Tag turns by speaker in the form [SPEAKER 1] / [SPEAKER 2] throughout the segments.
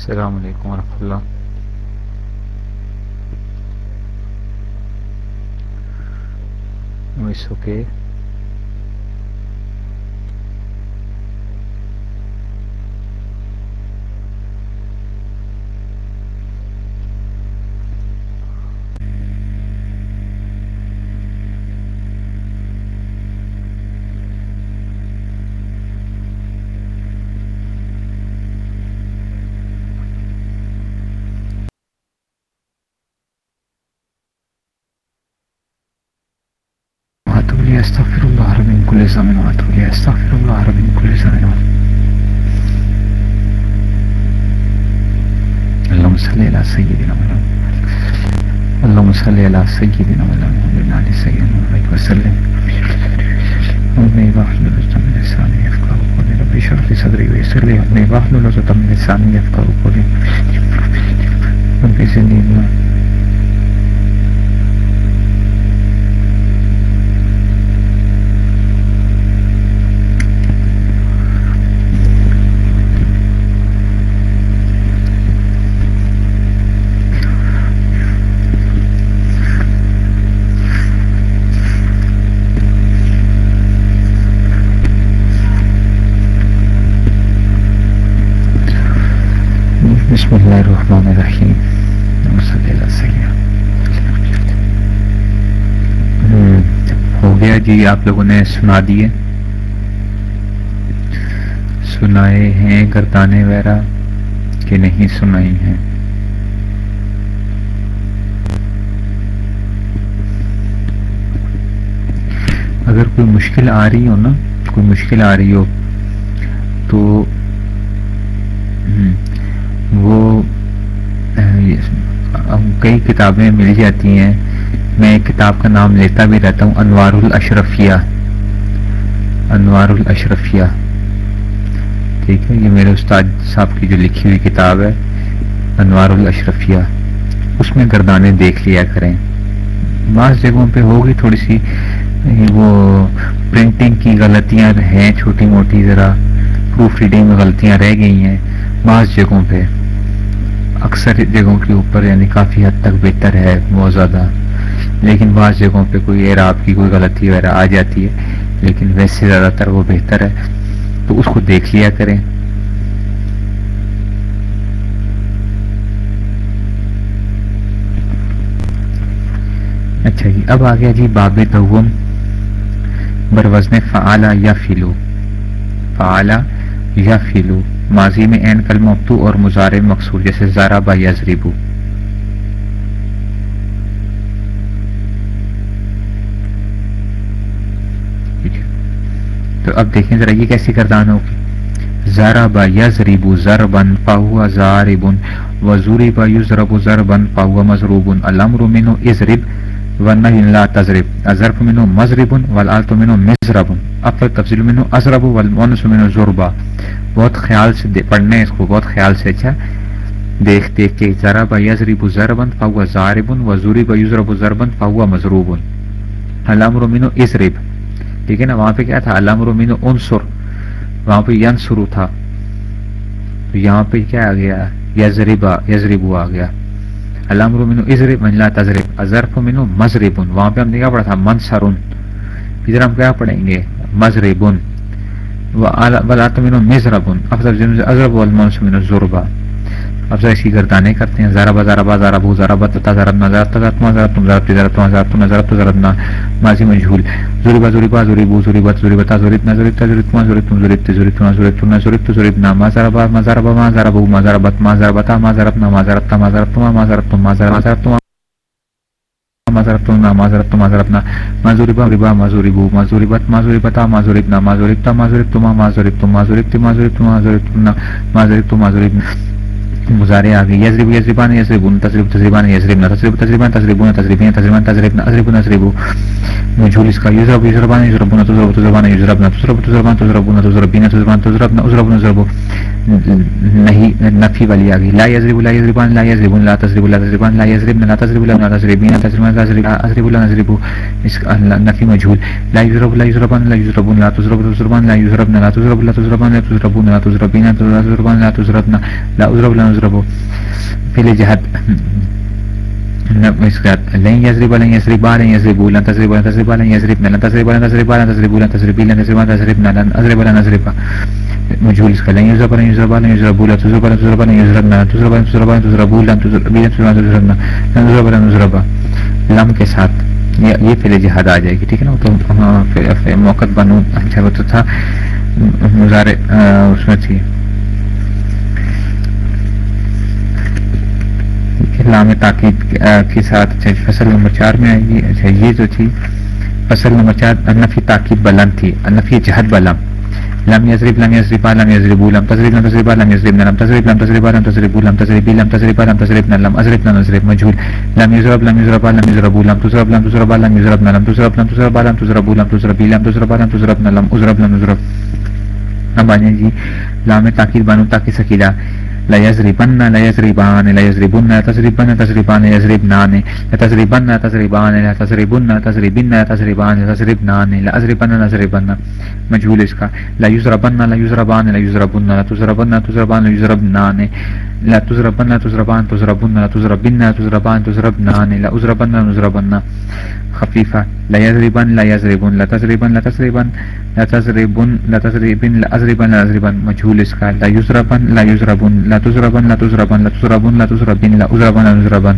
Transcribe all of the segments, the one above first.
[SPEAKER 1] السلام علیکم ورحمۃ اللہ It's okay. استغفر الله من كل زمن واتوب اليه استغفر الله من كل زمن اللهم صل على سيدنا محمد اللهم صل على سيدنا محمد وعلى سيدنا محمد وسلم أمي واحلل عقدة من لساني يفقهوا قولي ربي اشرح لي صدري ويسر لي أمري واحلل عقدة من لساني يفقهوا قولي ربي زدني علما بسم اللہ الرحمن الرحیم ہو گیا جی آپ لوگوں نے سنا دیے سنائے ہیں گردانے وغیرہ کہ نہیں سنائی ہیں اگر کوئی مشکل آ رہی ہو نا کوئی مشکل آ رہی ہو تو وہ کئی کتابیں مل جاتی ہیں۔ میں ایک کتاب کا نام لیتا بھی رہتا ہوں انوار الاشرفیہ انوار الاشرفیہ ٹھیک ہے، یہ میرے استاد صاحب کی جو لکھی ہوئی کتاب ہے انوار الاشرفیہ اس میں گردانے دیکھ لیا کریں۔ بعض جگہوں پہ ہوگی تھوڑی سی وہ پرنٹنگ کی غلطیاں ہیں، چھوٹی موٹی ذرا۔ پروف ریڈنگ میں غلطیاں رہ گئی ہیں بعض جگہوں پہ۔ اکثر جگہوں کے اوپر یعنی کافی حد تک بہتر ہے، بہت زیادہ۔ لیکن بعض جگہوں پہ کوئی اعراب کی کوئی غلطی وغیرہ آ جاتی ہے، لیکن ویسے زیادہ تر وہ بہتر ہے۔ تو اس کو دیکھ لیا کریں۔ اچھا جی اب آ گیا جی باب دوم۔ بروزن فعلا یا فیلو فعلا یا فیلو ماضی میں این کل مبتو اور مزار مقصور، جیسے زارا با یزریبو تو اب دیکھیں ذرا یہ کیسی کردان ہوگی۔ زارا با یزریبو زربن پاہوا زاربن وزوری با یزربو زربن پاہوا مزروبن الامر منو ازرب ونہی لا تزرب ازرف منو مزربن والالت منو مزربن افل تفضیل منو ازرب والمونس منو زربا بہت خیال سے پڑھنے اس کو، بہت خیال سے اچھا۔ دیکھ دیکھ کے ذرا با یزرب زربن فہوا زاربن وزوری با یزرب زربن فہوا مزروبن الامر منو ازرب ٹھیک ہے نا؟ وہاں پہ کیا تھا؟ الامر منو انصر۔ وہاں پہ ینصرو تھا۔ یہاں پہ کیا آ گیا؟ یزربا یزربو آ گیا۔ الامر منو ازرب من لا تزرب ازرف منو مزربن وہاں پہ ہم نے کیا پڑھا تھا؟ منصرن ادھر ہم کیا پڑھیں گے؟ مزربن ولات منو مزربن. افضل ازرب والمنس منو زربا اب اس کی گردانے کرتے ہیں. زارا بازارا بازارا بو زارا بتا زارا نا زارا تزا تما زارا تم زارا ماضی مجهول زوری با زوری با زوری بو زوری با زوری بتا زوری نا زوری تا ما زارا ما زارا ما زارا ما زارا ما زارا ما زارا ما زارا ما زارا ما زارا ما زارا mazarab na mazuri ba riba mazuri bu mazuri bat mazuri bata mazuri na mazuri ta mazuri tu ma mazuri tu mazuri ti mazuri tu mazuri tu na mazuri tu mazuri مزارے آ یزرب، یزربان، یزربون. تزرب، تزربان، یزربنا. تزرب، تزربان، تزربون، تزربین، تزربان، تزربنا. ازرب نزرب مجهول اس کا. یزرب، یزربان، یزربون، تزرب، تزربان، یزربنا. تزرب، تزربان، تزربون، تزربین تزربان تزربنا ازرب نزرب نہیں نفی والی آ گئی لا یزرب لا یزربان لا یزرب لا تزرب لا تزربان لا یزرب لا تزرب لا تزربین تزرب لا تزرب لا نزرب اس نفی مجهول لا یزرب لا یزربان لا یزربون لا تزرب تزربان لا یزرب لا تزرب لا تزربان لا تزربون لا تزربین لا تزربان لا تزربنا لا ازرب لا نزرب پہلے جہت لن يزرب لن يزرب لن يزرب لن تزرب لن تزرب لن يزرب لن تزرب لن تزرب لن تزرب لن تزرب لن تزرب لن تزرب لن أزرب لن أزرب مجهول اسكالين يضرب لن يضرب لن يضرب لا تضرب لن تضرب لن يضربنا تضرب لن تضرب لن تضرب لن تضرب لن تضرب لن تضربنا لن تضرب لن تضرب لم کے ساتھ یہ فعل جہاد آ جائے گی، ٹھیک ہے نا؟ تو ہاں، موقع بنو۔ اچھا وہ تو تھا۔ مظاہرے اس میں تھی۔ لام تاکید کے ساتھ اچھا فصل نمبر چار میں آئے گی اچھا یہ جو تھی، فصل نمبر چار انفی تاکید بلند تھی انفی جہد بلند۔ لم يزرب لم يزرب لم يزرب لم تزرب لم تزرب لم يزرب لم تزرب لم تزرب لم تزرب لم تزرب لم تزرب لم تزرب لم ازرب لم ازرب مجهول لم يزرب لم يزرب لم يزرب لم تزرب لم تزرب لم يزرب لم تزرب لم تزرب لم تزرب لم تزرب لم تزرب لم تزرب لم ازرب لم ازرب اب آئیں جی لام تاکید بانو تاکہ سکیلا لا يزربن لا يزربان لا يزربن لا تزربن تزربان يزربنان لا تزربن لا تزربان لا تزربن تزربن تزربان تزربنان لا أزربن لا مجهول اس کا لا يزربن لا يزربان لا يزربن لا تزربن لا تزربان لا يزربنان لا تزربن لا تزربان تزربن لا تزربن تزربان تزربنان لا أزربن نزربن خفيفة لا يزربن لا يزربن لا تزربن لا تزربن لا تزربن لا تزربن لا أزربن لا أزربن مجهول اس لا يزربن لا يزربن لا تزربن لا تزربن لا تزربن لا تزربن لا أزربن لا نزربن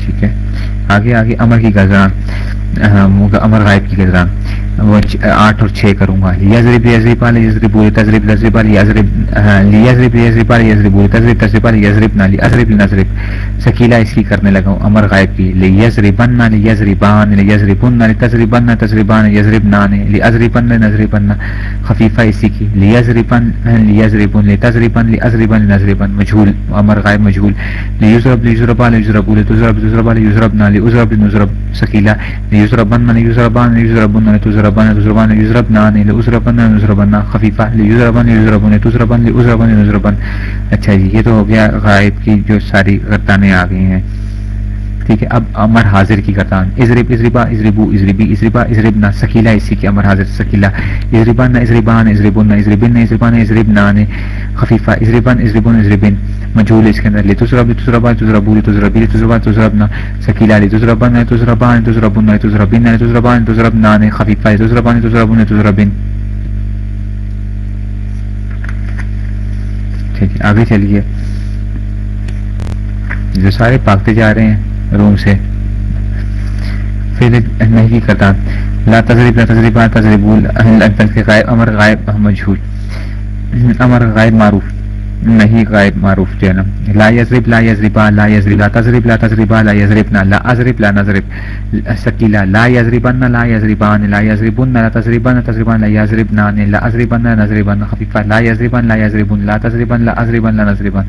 [SPEAKER 1] ٹھیک ہے. آگے آگے، امر کی گزران. امر غائب کی گزران. آٹھ اور چھ کروں گا۔ یزرب علی یزرب علی یزرب یزرب یزرب علی یزرب علی یزرب نالی ازرب نظرب سکیلا اس کی کرنے لگا ہوں۔ امر غائب کی۔ یزربن یزربان یزربن نظربن خفیفہ اسی کی یزربن یزربن نظربن مجھول، امر غائب مجھول۔ یزرب یزرب علی یزرب علی یزرب نالی نظرب سکیلا لی یزربن لی یزربان لی یزربن يزربان تزربان يزربنان لأزربن نزربن خفیفہ لیزربن یزربن تزربن لأزربن نزربن اچھا جی یہ تو ہو گیا غائب کی جو ساری گردانیں آ گئی ہیں۔ ٹھیک ہے، اب امر حاضر کی گردان ازرب ازربا ازربو ازربی ازربا ازربنا سکیلا اسی کی امر حاضر سکیلا ازربان ازربان ازربن ازربن ازربان ازربنان خفیفہ ازربان ازربن ازربن مجهول اس کے اندر لتزرب لتزربا لتزربو لتزربی لتزربا لتزربنا سکیلا لتزربن لتزربان لتزربن لتزربین لتزربان لتزربنان خفیفہ لتزربان لتزربون لتزربین ٹھیک ہے آگے چلیے جو سارے پاکتے جا رہے ہیں روم سے پھر نہیں کرتا لا تذریب لا تذریب لا تذریب غائب امر غائب مجھول امر غائب معروف نہیں غائب معروف جنم لا یزرب لا یزربا لا یزرب لا تزرب لا تزربا لا یزربنا لا ازرب لا نزرب سکیلا، لا یزربن لا یزربان لا یزربن لا تزربن تزربان لا یزربنان لا ازربن لا نزربن خفیفہ لا یزربن لا یزربن لا تزربن لا ازربن لا نزربن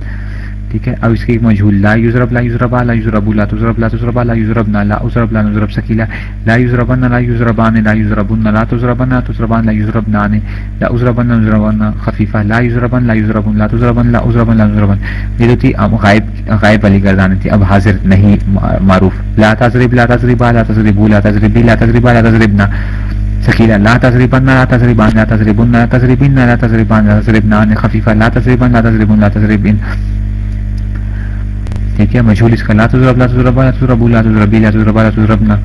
[SPEAKER 1] ٹھیک ہے؟ اب اس کی مجھول لا یزرب لا یزربا لا یزربو لا تزرب لا تزربا لا یزربنا لا ازرب لا نزرب سکیلا لا یزربن لا یزربان لا یزربن لا تزربن لا تزربان لا یزربنان لا ازربن لا نزربن خفیفہ، لا یزربن لا یزربن لا تزربن لا ازربن لا نزربن یہ تو تھی، اب غائب غائب علی گردان تھی، اب حاضر نہیں معروف۔ لا تزرب لا تزربا لا تزربو لا تزربی لا تزربا لا تزربنا سکیلا لا تزربن لا تزربان لا تزربن لا تزربین لا تزربان لا تزربنان خفیفہ، لا تزربن لا تزربن لا تزربین ٹھیک ہے مجھول اس کا لا تضرب لا تضرب لا تضرب لا تضرب لا تضرب، لا تضربنا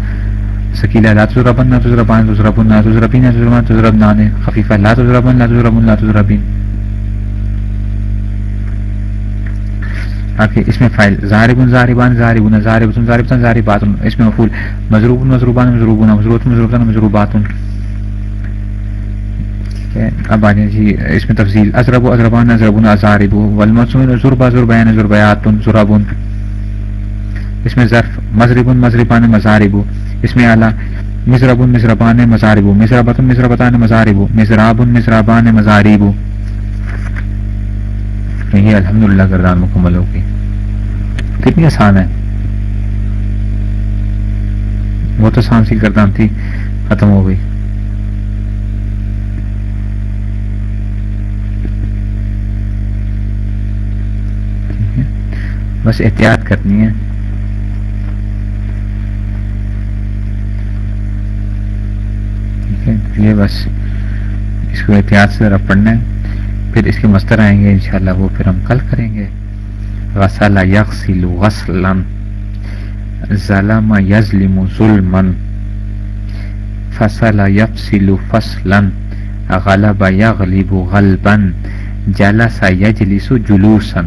[SPEAKER 1] سکیلا لا تضربن لا تضربان تضربن لا تضربین تضربان تضربنان خفیفہ، لا تضربن لا تضربن لا تضربین آگے اس میں فائل. ظاہربن، ظاہربان، ظاہربن ظاہربن ظاہربن ظاہرباتن اس میں مفعول. مضروبن مضروبان مضروبن مضروبن مضروبن مضروباتن. ٹھیک ہے اب آ جائیں جی اس میں تفصیل ازرب و اضربان اضربن اضارب والمسون ضربا ضربیان ضربیات ضربن اس میں ظرف مذرب مضربان مضارب اس میں اعلیٰ مضرب مضربان مضارب مضربت مضربتان مضارب مضراب مضربان مضارب یہ الحمد للہ گردان مکمل ہوگی کتنی آسان ہے۔ بہت آسان سی گردان تھی، ختم ہو گئی۔ بس احتیاط کرنی ہے۔ ٹھیک ہے یہ بس اس کو احتیاط سے ذرا پڑھنا ہے۔ پھر اس کے مستر آئیں گے، انشاءاللہ وہ پھر ہم کل کریں گے۔ غسل یغسل غسلا۔ ظلم یظلم ظلما۔ فصل یفصل فصلا۔ غلب یغلب غلبا۔ جلس یجلس جلوسا۔